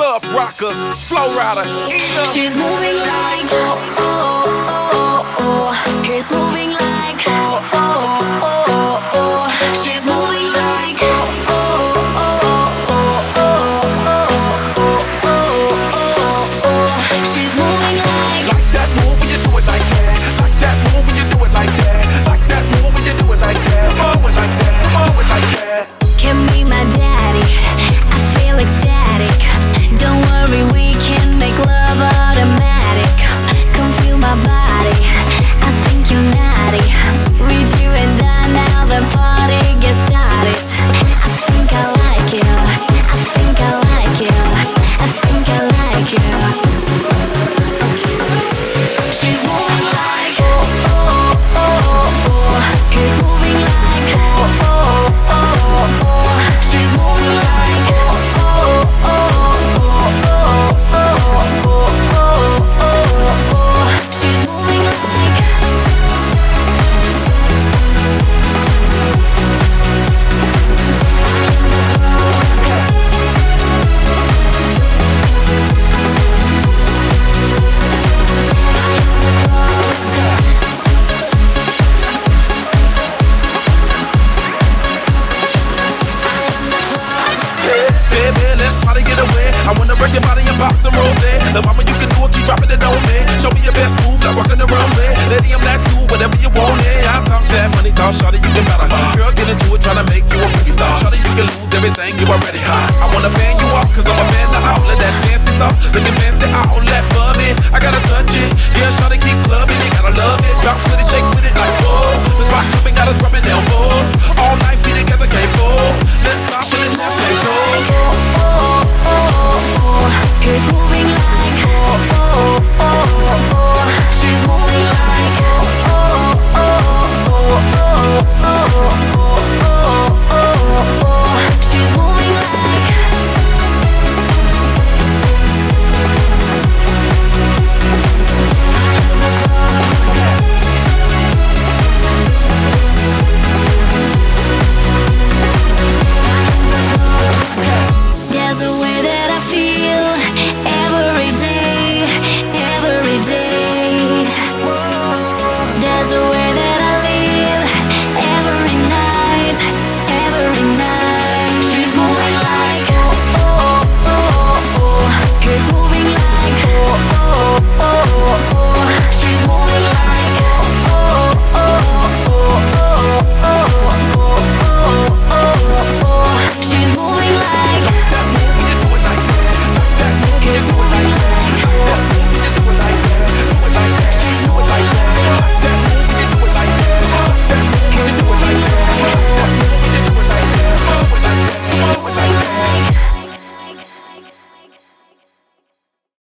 club rocker, flow rider. She's moving like oh oh pop some rosé. the mama, you can do it, keep dropping it on me. Show me your best move, like walking the runway. Lady, I'm that cool, whatever you want, yeah. I talk that money talk, shawty, you can better. Girl, get into it, tryna make you a biggie star. Shawty, you can lose everything, you already high. I wanna fan you up, cause I'm a fan of all of that fancy stuff. Looking fancy, I only